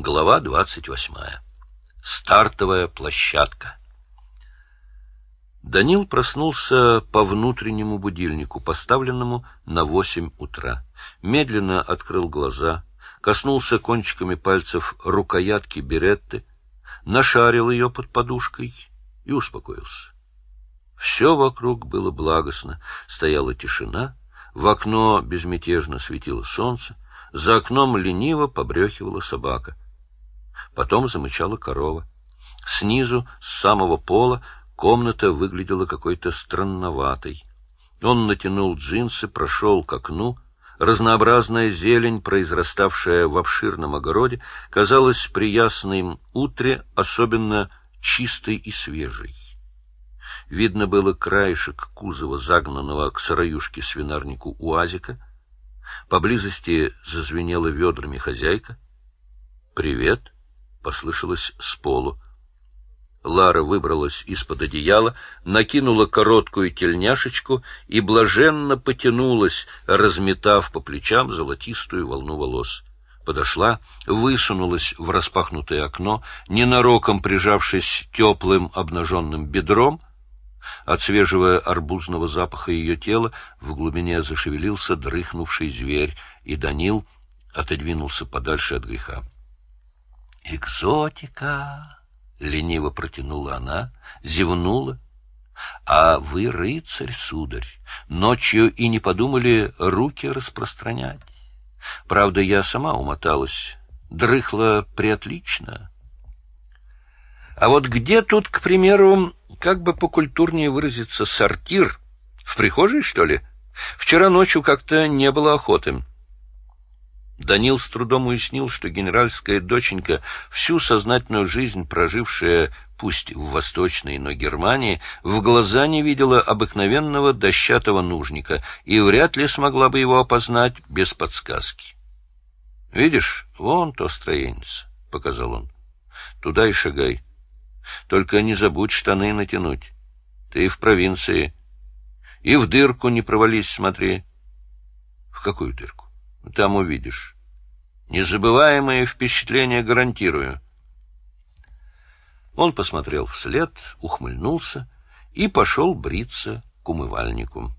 Глава двадцать восьмая. Стартовая площадка. Данил проснулся по внутреннему будильнику, поставленному на восемь утра. Медленно открыл глаза, коснулся кончиками пальцев рукоятки беретты, нашарил ее под подушкой и успокоился. Все вокруг было благостно, стояла тишина, в окно безмятежно светило солнце, за окном лениво побрехивала собака. Потом замычала корова. Снизу, с самого пола, комната выглядела какой-то странноватой. Он натянул джинсы, прошел к окну. Разнообразная зелень, произраставшая в обширном огороде, казалась при ясном утре особенно чистой и свежей. Видно было краешек кузова, загнанного к сыроюшке свинарнику УАЗика, Поблизости зазвенела ведрами хозяйка. «Привет!» — послышалось с полу. Лара выбралась из-под одеяла, накинула короткую тельняшечку и блаженно потянулась, разметав по плечам золотистую волну волос. Подошла, высунулась в распахнутое окно, ненароком прижавшись теплым обнаженным бедром — от свежего арбузного запаха ее тела в глубине зашевелился дрыхнувший зверь, и Данил отодвинулся подальше от греха. «Экзотика!» — лениво протянула она, зевнула. «А вы рыцарь, сударь, ночью и не подумали руки распространять. Правда, я сама умоталась, дрыхла приотлично». А вот где тут, к примеру, как бы покультурнее выразиться, сортир? В прихожей, что ли? Вчера ночью как-то не было охоты. Данил с трудом уяснил, что генеральская доченька, всю сознательную жизнь прожившая, пусть в Восточной, но Германии, в глаза не видела обыкновенного дощатого нужника и вряд ли смогла бы его опознать без подсказки. — Видишь, вон то строенец, — показал он. — Туда и шагай. Только не забудь штаны натянуть. Ты в провинции. И в дырку не провались, смотри. В какую дырку? Там увидишь. Незабываемые впечатления гарантирую. Он посмотрел вслед, ухмыльнулся и пошел бриться к умывальнику.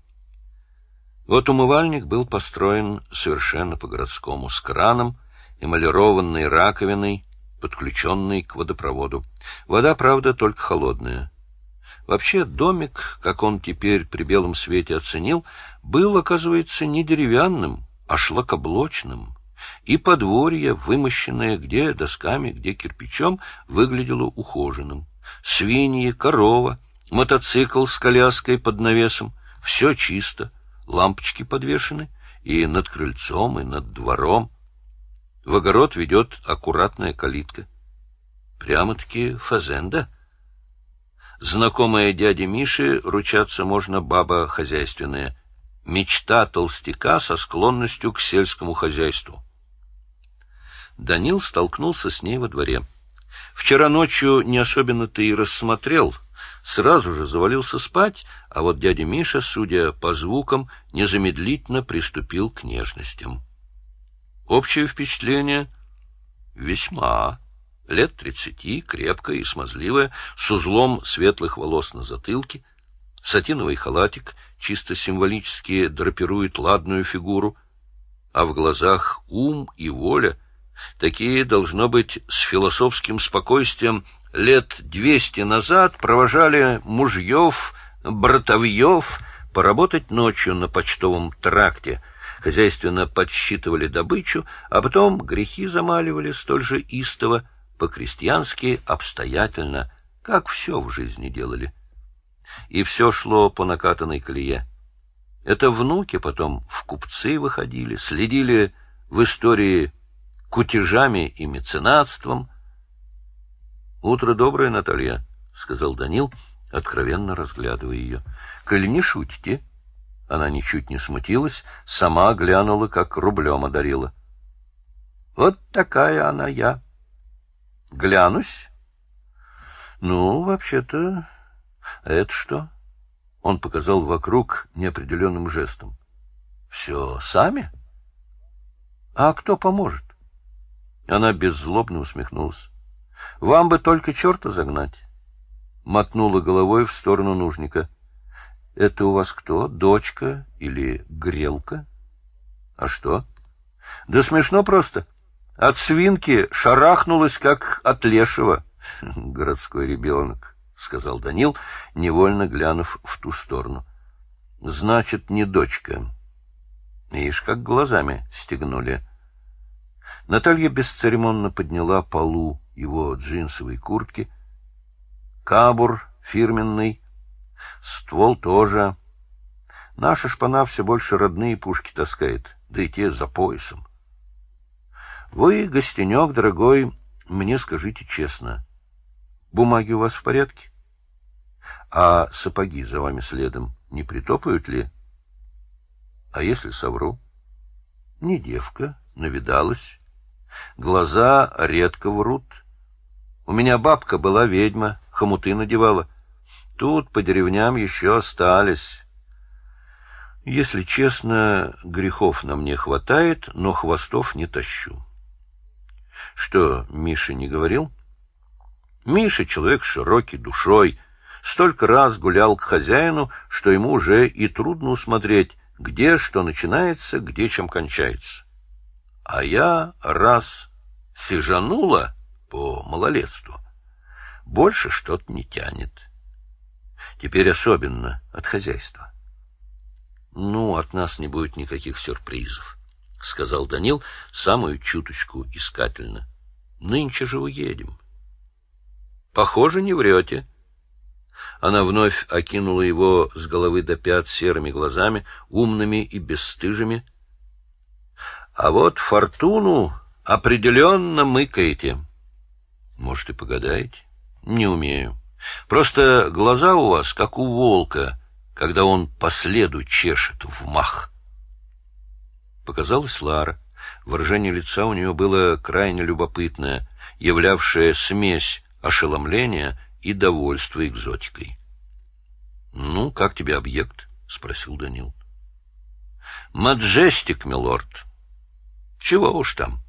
Вот умывальник был построен совершенно по-городскому, с краном, эмалированной раковиной, подключенный к водопроводу. Вода, правда, только холодная. Вообще домик, как он теперь при белом свете оценил, был, оказывается, не деревянным, а шлакоблочным, и подворье, вымощенное где досками, где кирпичом, выглядело ухоженным. Свиньи, корова, мотоцикл с коляской под навесом — все чисто, лампочки подвешены и над крыльцом, и над двором — в огород ведет аккуратная калитка. Прямо-таки фазенда. Знакомая дяде Миши, ручаться можно баба хозяйственная. Мечта толстяка со склонностью к сельскому хозяйству. Данил столкнулся с ней во дворе. Вчера ночью не особенно-то и рассмотрел, сразу же завалился спать, а вот дядя Миша, судя по звукам, незамедлительно приступил к нежностям. Общее впечатление весьма. Лет тридцати, крепкая и смазливая, с узлом светлых волос на затылке, сатиновый халатик чисто символически драпирует ладную фигуру, а в глазах ум и воля, такие, должно быть, с философским спокойствием лет двести назад провожали мужьев, братовьев поработать ночью на почтовом тракте — хозяйственно подсчитывали добычу, а потом грехи замаливали столь же истово, по-крестьянски, обстоятельно, как все в жизни делали. И все шло по накатанной колее. Это внуки потом в купцы выходили, следили в истории кутежами и меценатством. — Утро доброе, Наталья, — сказал Данил, откровенно разглядывая ее. — Коль не шутите, она ничуть не смутилась, сама глянула, как рублем одарила. Вот такая она я. Глянусь. Ну, вообще-то, это что? Он показал вокруг неопределенным жестом. Все сами? А кто поможет? Она беззлобно усмехнулась. — Вам бы только черта загнать. Мотнула головой в сторону нужника. — Это у вас кто, дочка или грелка? — А что? — Да смешно просто. От свинки шарахнулась, как от лешего. — Городской ребенок, — сказал Данил, невольно глянув в ту сторону. — Значит, не дочка. Ишь, как глазами стегнули. Наталья бесцеремонно подняла полу его джинсовой куртки. Кабур фирменный, ствол тоже. Наша шпана все больше родные пушки таскает, да и те за поясом. Вы, гостенек, дорогой, мне скажите честно, бумаги у вас в порядке? А сапоги за вами следом не притопают ли? А если совру? Не девка, навидалась. Глаза редко врут. У меня бабка была ведьма, хомуты надевала. Тут по деревням еще остались. Если честно, грехов на мне хватает, но хвостов не тащу. Что, Миша не говорил? Миша человек широкий душой, столько раз гулял к хозяину, что ему уже и трудно усмотреть, где что начинается, где чем кончается. А я раз сижанула по малолетству, больше что-то не тянет. Теперь особенно от хозяйства. Ну, от нас не будет никаких сюрпризов, сказал Данил самую чуточку искательно. Нынче же уедем. Похоже, не врете. Она вновь окинула его с головы до пят серыми глазами, умными и бесстыжими. А вот фортуну определенно мыкаете. Может, и погадаете? Не умею. Просто глаза у вас, как у волка, когда он по следу чешет в мах. Показалась Лара. Выражение лица у нее было крайне любопытное, являвшее смесь ошеломления и довольство экзотикой. — Ну, как тебе объект? — спросил Данил. — Маджестик, милорд. — Чего уж там.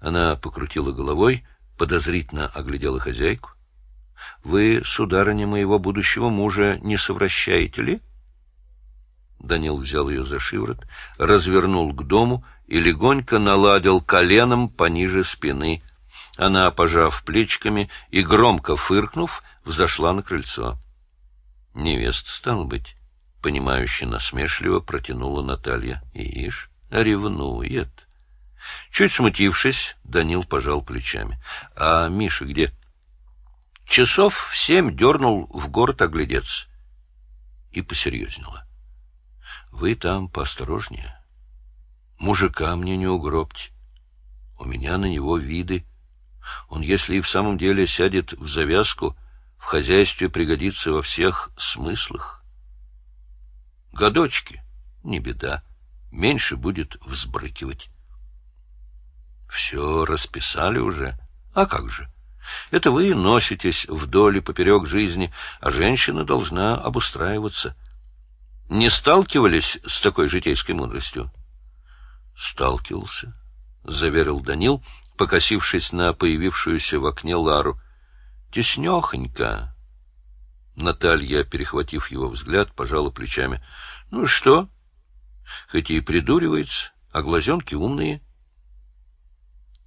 Она покрутила головой, подозрительно оглядела хозяйку. — Вы, сударыня моего будущего мужа, не совращаете ли? Данил взял ее за шиворот, развернул к дому и легонько наладил коленом пониже спины — она, пожав плечиками и громко фыркнув, взошла на крыльцо. Невеста, стал быть, понимающе насмешливо протянула Наталья. Ишь, ревнует. Чуть смутившись, Данил пожал плечами. — А Миша где? — Часов в семь дернул в город оглядеться. И посерьезнела. — Вы там поосторожнее. Мужика мне не угробьте. У меня на него виды. Он, если и в самом деле сядет в завязку, в хозяйстве пригодится во всех смыслах. Годочки, не беда, меньше будет взбрыкивать. Все расписали уже. А как же? Это вы носитесь вдоль и поперек жизни, а женщина должна обустраиваться. Не сталкивались с такой житейской мудростью? Сталкивался, — заверил Данил, покосившись на появившуюся в окне Лару. «Теснехонько!» Наталья, перехватив его взгляд, пожала плечами. «Ну что? Хоть и придуривается, а глазенки умные.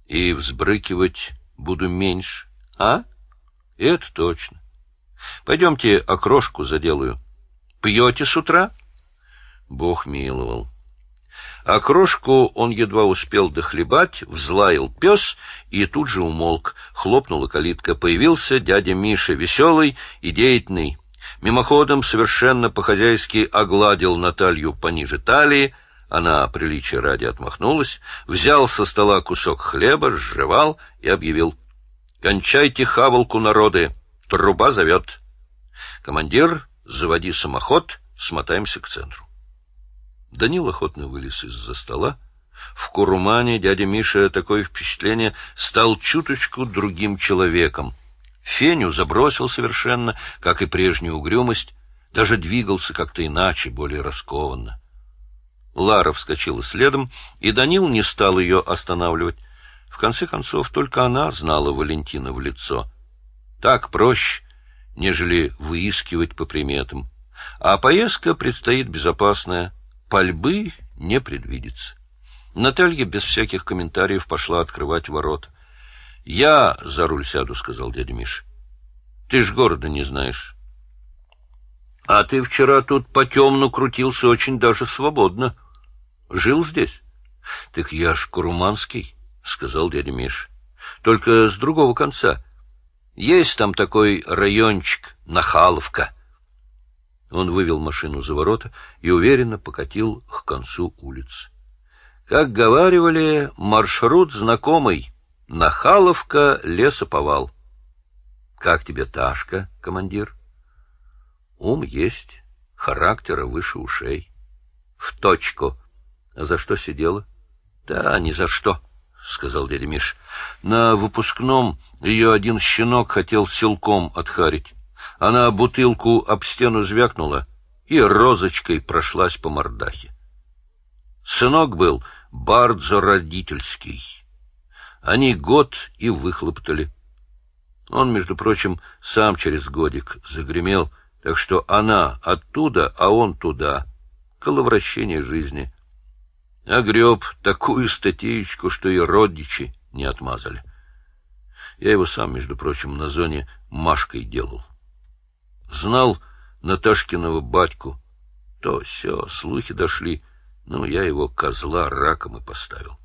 И взбрыкивать буду меньше, а? Это точно. Пойдемте окрошку заделаю. Пьете с утра?» Бог миловал. А крошку он едва успел дохлебать, взлаял пес и тут же умолк. Хлопнула калитка. Появился дядя Миша, веселый и деятельный. Мимоходом совершенно по-хозяйски огладил Наталью пониже талии, она приличия ради отмахнулась, взял со стола кусок хлеба, сживал и объявил. «Кончайте хавалку, народы! Труба зовет!» «Командир, заводи самоход, смотаемся к центру». Данил охотно вылез из-за стола. В Курумане дядя Миша такое впечатление стал чуточку другим человеком. Феню забросил совершенно, как и прежнюю угрюмость, даже двигался как-то иначе, более раскованно. Лара вскочила следом, и Данил не стал ее останавливать. В конце концов, только она знала Валентина в лицо. Так проще, нежели выискивать по приметам. А поездка предстоит безопасная, пальбы не предвидится. Наталья без всяких комментариев пошла открывать ворот. — Я за руль сяду, — сказал дядя Миш. — Ты ж города не знаешь. — А ты вчера тут по темну крутился очень даже свободно. Жил здесь? — Так я ж Куруманский, — сказал дядя Миш. — Только с другого конца. Есть там такой райончик, Нахаловка. Он вывел машину за ворота и уверенно покатил к концу улицы. Как говаривали, маршрут знакомый. Нахаловка, лесоповал. Как тебе Ташка, командир? Ум есть, характера выше ушей. В точку. А за что сидела? Да, ни за что, сказал дядя Миш. На выпускном ее один щенок хотел силком отхарить. Она бутылку об стену звякнула и розочкой прошлась по мордахе. Сынок был бардзо родительский. Они год и выхлоптали. Он, между прочим, сам через годик загремел, так что она оттуда, а он туда. Коловращение жизни. Огреб такую статеечку, что и родичи не отмазали. Я его сам, между прочим, на зоне Машкой делал. Знал Наташкиного батьку. То все, слухи дошли. Ну, я его козла раком и поставил.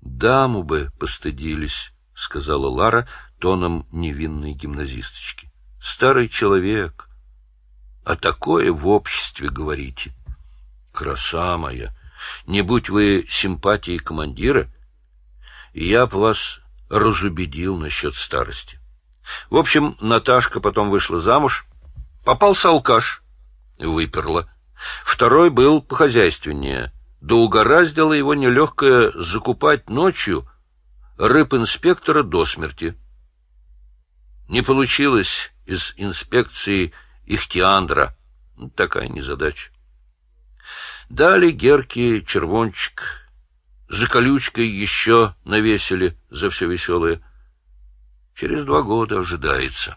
Даму бы постыдились, — сказала Лара тоном невинной гимназисточки. Старый человек. А такое в обществе говорите. Краса моя! Не будь вы симпатией командира, я б вас разубедил насчет старости. В общем, Наташка потом вышла замуж, попался алкаш, выперла. Второй был похозяйственнее. Да угораздило его нелегкое закупать ночью рыб-инспектора до смерти. Не получилось из инспекции Ихтиандра. Такая незадача. Дали Герке червончик. За колючкой еще навесили за все веселое. Через два года ожидается.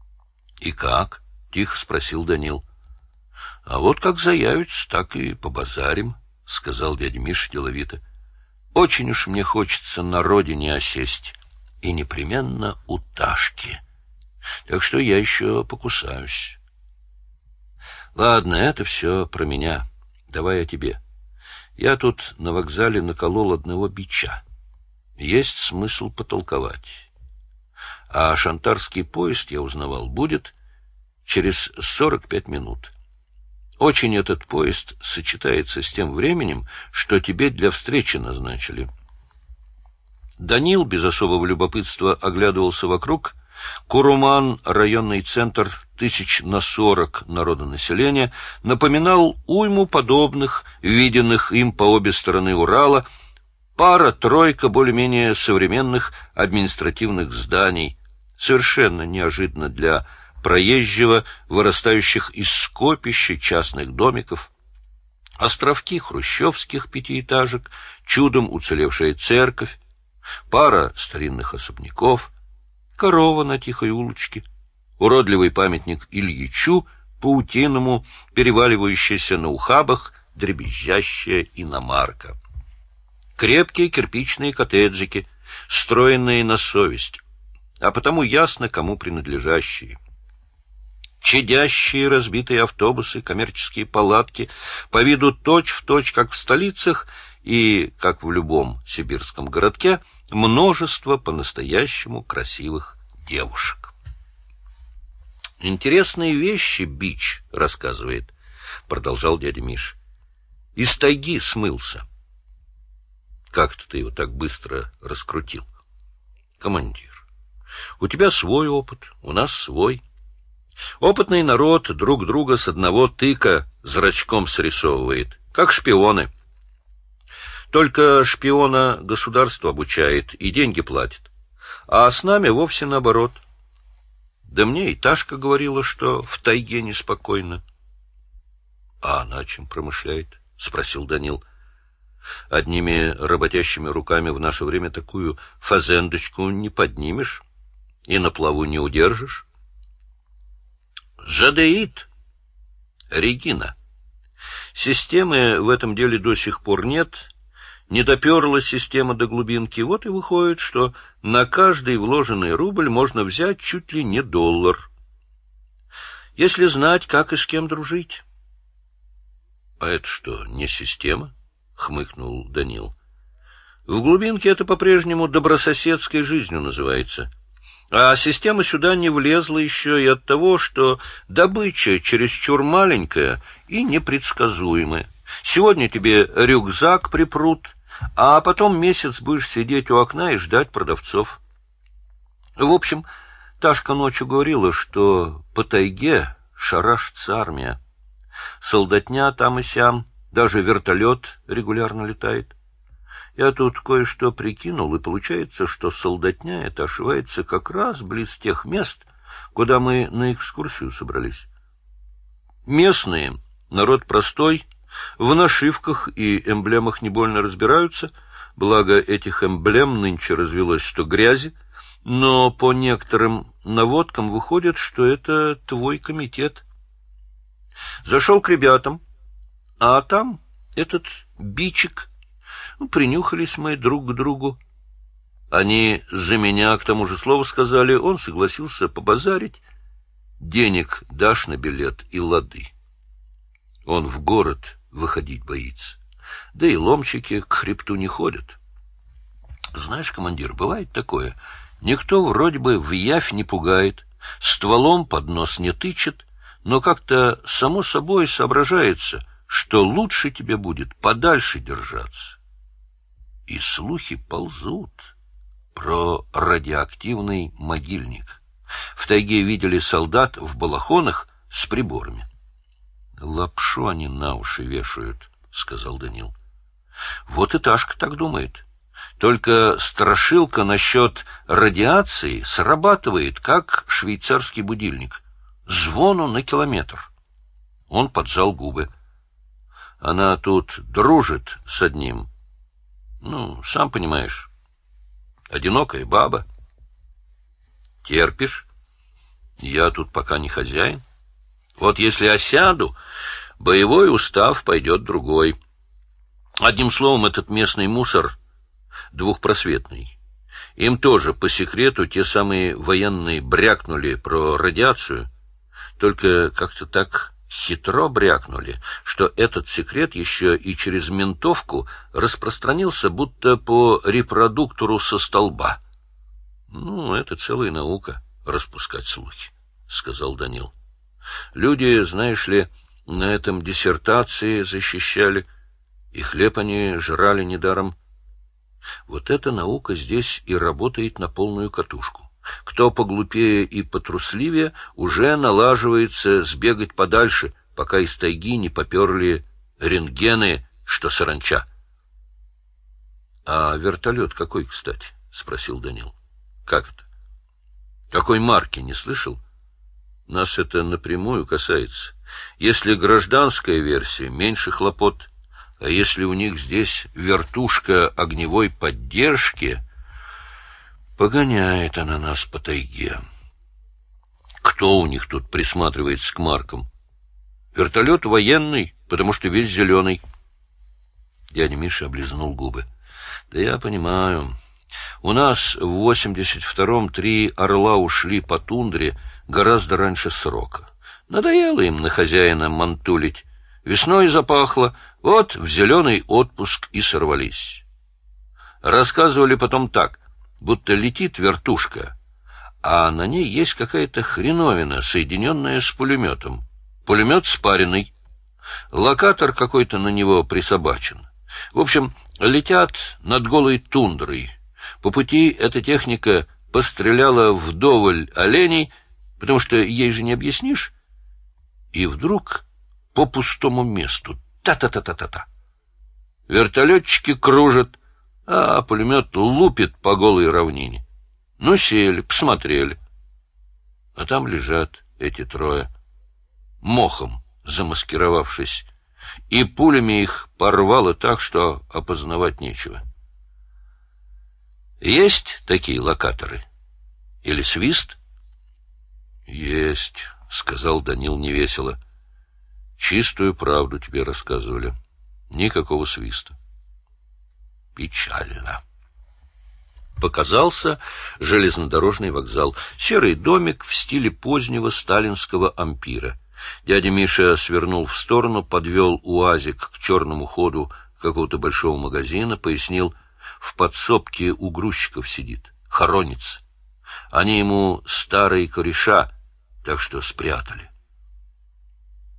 — И как? — тихо спросил Данил. — а вот как заявится, так и побазарим, — сказал дядя Миша деловито. — Очень уж мне хочется на родине осесть, и непременно у Ташки. Так что я еще покусаюсь. Ладно, это все про меня. Давай о тебе. Я тут на вокзале наколол одного бича. Есть смысл потолковать. А шантарский поезд, я узнавал, будет через сорок пять минут. Очень этот поезд сочетается с тем временем, что тебе для встречи назначили. Данил без особого любопытства оглядывался вокруг. Куруман, районный центр, тысяч на сорок народонаселения, напоминал уйму подобных, виденных им по обе стороны Урала, пара-тройка более-менее современных административных зданий, совершенно неожиданно для проезжего, вырастающих из скопища частных домиков, островки хрущевских пятиэтажек, чудом уцелевшая церковь, пара старинных особняков, корова на тихой улочке, уродливый памятник Ильичу, паутиному, переваливающаяся на ухабах, дребезжащая иномарка. Крепкие кирпичные коттеджики, строенные на совесть, а потому ясно, кому принадлежащие чадящие разбитые автобусы, коммерческие палатки, по виду точь-в-точь, точь, как в столицах и, как в любом сибирском городке, множество по-настоящему красивых девушек. «Интересные вещи Бич рассказывает», — продолжал дядя Миш. «Из тайги смылся». «Как-то ты его так быстро раскрутил?» «Командир, у тебя свой опыт, у нас свой». Опытный народ друг друга с одного тыка зрачком срисовывает, как шпионы. Только шпиона государство обучает и деньги платит. А с нами вовсе наоборот. Да мне и Ташка говорила, что в тайге неспокойно. — А она чем промышляет? — спросил Данил. Одними работящими руками в наше время такую фазендочку не поднимешь и на плаву не удержишь. Жадеид. Регина. Системы в этом деле до сих пор нет. Не доперла система до глубинки. Вот и выходит, что на каждый вложенный рубль можно взять чуть ли не доллар. Если знать, как и с кем дружить. — А это что, не система? — хмыкнул Данил. — В глубинке это по-прежнему добрососедской жизнью называется. А система сюда не влезла еще и от того, что добыча чересчур маленькая и непредсказуемая. Сегодня тебе рюкзак припрут, а потом месяц будешь сидеть у окна и ждать продавцов. В общем, Ташка ночью говорила, что по тайге шарашится армия. Солдатня там и сям, даже вертолет регулярно летает. Я тут кое-что прикинул, и получается, что солдатня эта ошивается как раз близ тех мест, куда мы на экскурсию собрались. Местные, народ простой, в нашивках и эмблемах не больно разбираются, благо этих эмблем нынче развелось что грязи, но по некоторым наводкам выходит, что это твой комитет. Зашел к ребятам, а там этот бичик. Ну, принюхались мы друг к другу. Они за меня к тому же слову сказали, он согласился побазарить. Денег дашь на билет и лады. Он в город выходить боится. Да и ломщики к хребту не ходят. Знаешь, командир, бывает такое. Никто вроде бы в явь не пугает, стволом под нос не тычет, но как-то само собой соображается, что лучше тебе будет подальше держаться. И слухи ползут про радиоактивный могильник. В тайге видели солдат в балахонах с приборами. — Лапшу они на уши вешают, — сказал Данил. — Вот и Ташка так думает. Только страшилка насчет радиации срабатывает, как швейцарский будильник. Звону на километр. Он поджал губы. Она тут дружит с одним. Ну, сам понимаешь, одинокая баба. Терпишь? Я тут пока не хозяин. Вот если осяду, боевой устав пойдет другой. Одним словом, этот местный мусор двухпросветный. Им тоже по секрету те самые военные брякнули про радиацию, только как-то так хитро брякнули, что этот секрет еще и через ментовку распространился будто по репродуктору со столба. — Ну, это целая наука — распускать слухи, — сказал Данил. Люди, знаешь ли, на этом диссертации защищали, и хлеб они жрали недаром. Вот эта наука здесь и работает на полную катушку. Кто поглупее и потрусливее, уже налаживается сбегать подальше, пока из тайги не поперли рентгены, что саранча. — А вертолет какой, кстати? — спросил Данил. — Как это? — Какой марки, не слышал? Нас это напрямую касается. Если гражданская версия, меньше хлопот. А если у них здесь вертушка огневой поддержки, погоняет она нас по тайге. Кто у них тут присматривается к маркам? Вертолет военный, потому что весь зеленый. Дядя Миша облизнул губы. Да я понимаю. У нас в 82-м три орла ушли по тундре, гораздо раньше срока. Надоело им на хозяина мантулить. Весной запахло, вот в зеленый отпуск и сорвались. Рассказывали потом так, будто летит вертушка, а на ней есть какая-то хреновина, соединенная с пулеметом. Пулемет спаренный. Локатор какой-то на него присобачен. В общем, летят над голой тундрой. По пути эта техника постреляла вдоволь оленей, потому что ей же не объяснишь. И вдруг по пустому месту. Та-та-та-та-та-та. Вертолетчики кружат, а пулемет лупит по голой равнине. Ну, сели, посмотрели. А там лежат эти трое, мохом замаскировавшись, и пулями их порвало так, что опознавать нечего. Есть такие локаторы? Или свист? Есть, сказал Данил невесело. Чистую правду тебе рассказывали. Никакого свиста. Печально. Показался железнодорожный вокзал. Серый домик в стиле позднего сталинского ампира. Дядя Миша свернул в сторону, подвел УАЗик к черному ходу какого-то большого магазина, пояснил, в подсобке у грузчиков сидит, хоронится. Они ему старые кореша, так что спрятали.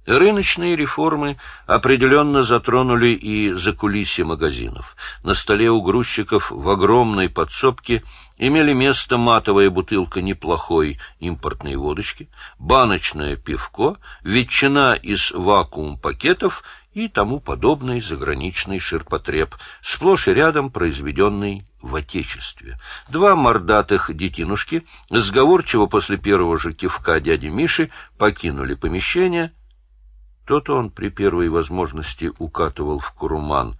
Рыночные реформы определенно затронули и закулисье магазинов. На столе у грузчиков в огромной подсобке имели место матовая бутылка неплохой импортной водочки, баночное пивко, ветчина из вакуум-пакетов и тому подобный заграничный ширпотреб, сплошь и рядом произведенный в Отечестве. Два мордатых детинушки, сговорчиво после первого же кивка дяди Миши, покинули помещение — то-то он при первой возможности укатывал в Куруман,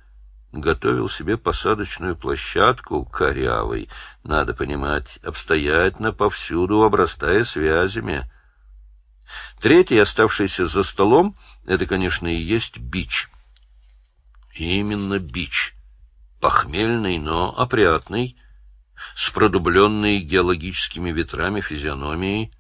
готовил себе посадочную площадку корявой, надо понимать, обстоятельно повсюду обрастая связями. Третий, оставшийся за столом, это, конечно, и есть бич. Именно бич. Похмельный, но опрятный, с продубленной геологическими ветрами физиономией.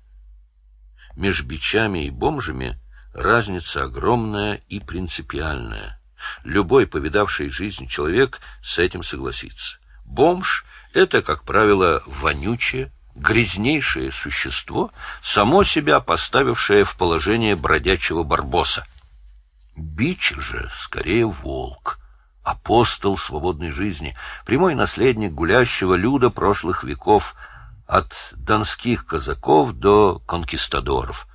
Меж бичами и бомжами — Разница огромная и принципиальная. Любой повидавший жизнь человек с этим согласится. Бомж — это, как правило, вонючее, грязнейшее существо, само себя поставившее в положение бродячего барбоса. Бич же скорее волк, апостол свободной жизни, прямой наследник гулящего люда прошлых веков, от донских казаков до конкистадоров —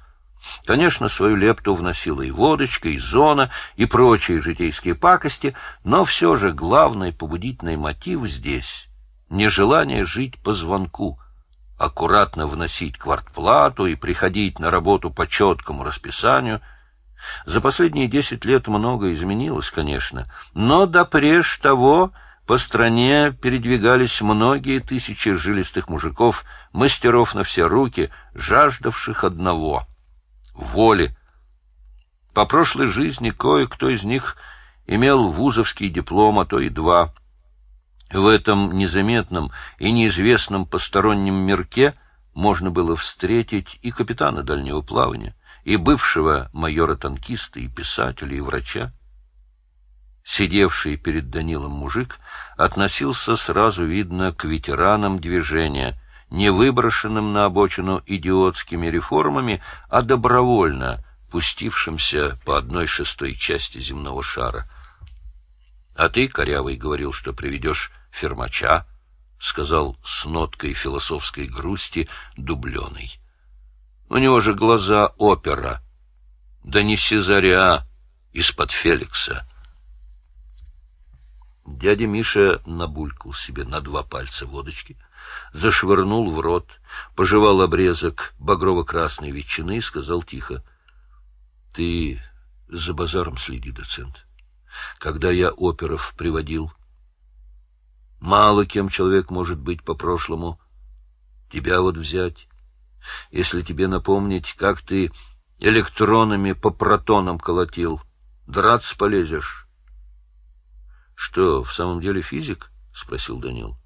Конечно, свою лепту вносила и водочка, и зона, и прочие житейские пакости, но все же главный побудительный мотив здесь — нежелание жить по звонку, аккуратно вносить квартплату и приходить на работу по четкому расписанию. За последние десять лет много изменилось, конечно, но допреж того по стране передвигались многие тысячи жилистых мужиков, мастеров на все руки, жаждавших одного — воли. По прошлой жизни кое-кто из них имел вузовский диплом, а то и два. В этом незаметном и неизвестном постороннем мирке можно было встретить и капитана дальнего плавания, и бывшего майора-танкиста, и писателя, и врача. Сидевший перед Данилом мужик относился сразу видно к ветеранам движения, не выброшенным на обочину идиотскими реформами, а добровольно пустившимся по одной шестой части земного шара. — А ты, корявый, говорил, что приведешь фермача, — сказал с ноткой философской грусти дубленый. — У него же глаза опера. Да не Сезаря, из-под Феликса. Дядя Миша набулькал себе на два пальца водочки — зашвырнул в рот, пожевал обрезок багрово-красной ветчины и сказал тихо. — Ты за базаром следи, доцент. Когда я оперов приводил, мало кем человек может быть по-прошлому. Тебя вот взять. Если тебе напомнить, как ты электронами по протонам колотил, драться полезешь. — Что, в самом деле физик? — спросил Данил.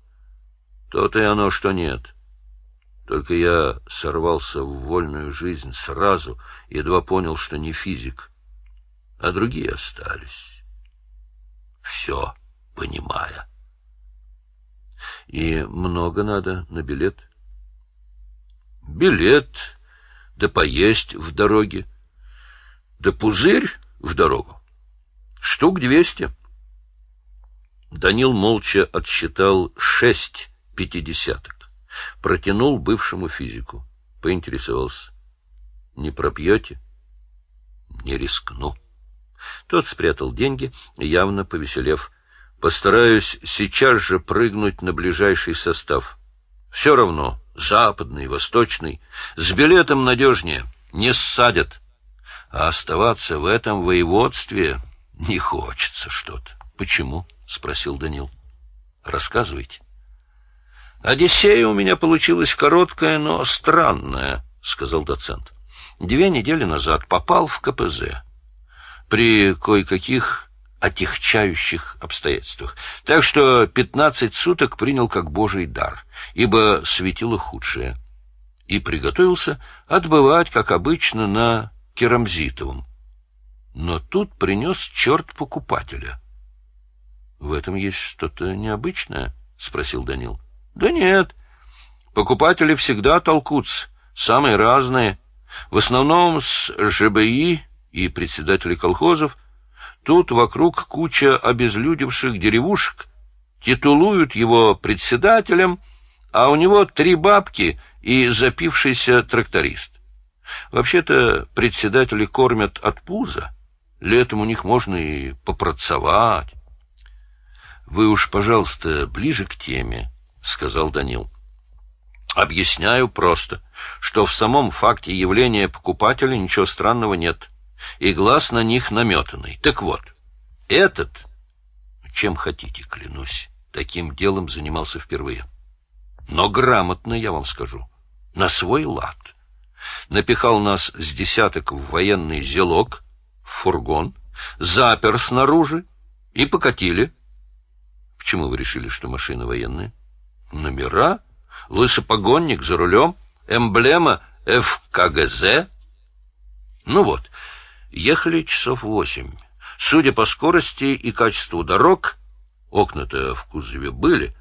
То-то и оно, что нет. Только я сорвался в вольную жизнь сразу, едва понял, что не физик, а другие остались. Все понимая. И много надо на билет? Билет, да поесть в дороге, да пузырь в дорогу. Штук двести. Данил молча отсчитал шесть пятидесяток. Протянул бывшему физику. Поинтересовался. «Не пропьете?» «Не рискну». Тот спрятал деньги, явно повеселев. «Постараюсь сейчас же прыгнуть на ближайший состав. Все равно, западный, восточный. С билетом надежнее, не ссадят. А оставаться в этом воеводстве Не хочется что-то. Почему? спросил Данил. Рассказывайте. Одиссея у меня получилась короткая, но странная, сказал доцент. Две недели назад попал в КПЗ. При кое-каких отягчающих обстоятельствах. Так что пятнадцать суток принял как божий дар, ибо светило худшее. И приготовился отбывать, как обычно, на Керамзитовом. Но тут принес черт покупателя. — В этом есть что-то необычное? — спросил Данил. — Да нет. Покупатели всегда толкутся, самые разные. В основном с ЖБИ и председателей колхозов — Тут вокруг куча обезлюдевших деревушек, титулуют его председателем, а у него три бабки и запившийся тракторист. Вообще-то председатели кормят от пуза, летом у них можно и попрацевать. — Вы уж, пожалуйста, ближе к теме, — сказал Данил. — Объясняю просто, что в самом факте явления покупателя ничего странного нет. — и глаз на них наметанный. Так вот, этот, чем хотите, клянусь, таким делом занимался впервые. Но грамотно, я вам скажу, на свой лад. Напихал нас с десяток в военный зелок, в фургон, запер снаружи и покатили. Почему вы решили, что машина военная? Номера, лысопогонник за рулем, эмблема ФКГЗ. Ну вот, Ехали часов восемь. Судя по скорости и качеству дорог, окна-то в кузове были,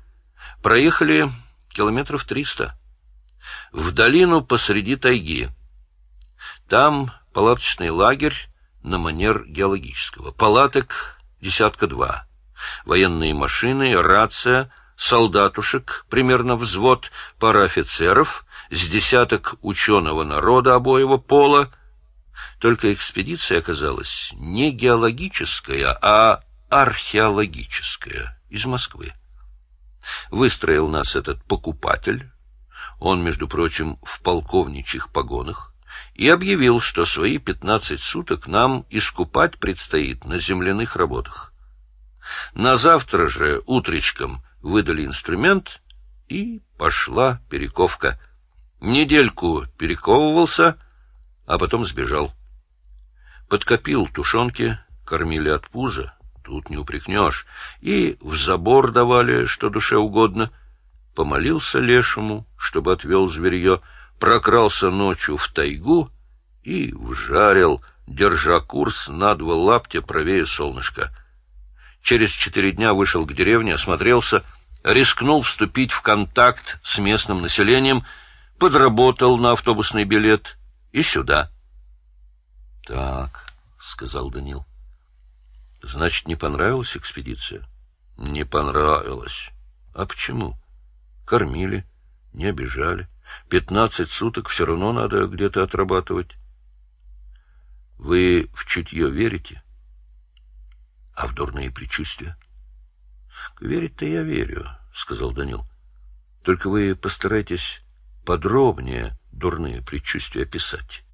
проехали километров триста. В долину посреди тайги. Там палаточный лагерь на манер геологического. Палаток десятка два. Военные машины, рация, солдатушек, примерно взвод, пара офицеров, с десяток ученого народа обоего пола — только экспедиция оказалась не геологическая, а археологическая из Москвы. Выстроил нас этот покупатель, он, между прочим, в полковничьих погонах, и объявил, что свои пятнадцать суток нам искупать предстоит на земляных работах. На завтра же утречком выдали инструмент, и пошла перековка. Недельку перековывался — а потом сбежал. Подкопил тушенки, кормили от пуза, тут не упрекнешь, и в забор давали, что душе угодно. Помолился лешему, чтобы отвел зверье, прокрался ночью в тайгу и вжарил, держа курс на два лаптя правее солнышка. Через четыре дня вышел к деревне, осмотрелся, рискнул вступить в контакт с местным населением, подработал на автобусный билет — и сюда. — Так, — сказал Данил. — Значит, не понравилась экспедиция? — Не понравилась. — А почему? — Кормили, не обижали. Пятнадцать суток все равно надо где-то отрабатывать. — Вы в чутье верите? — А в дурные предчувствия? — Верить-то я верю, — сказал Данил. — Только вы постарайтесь подробнее дурные предчувствия писать.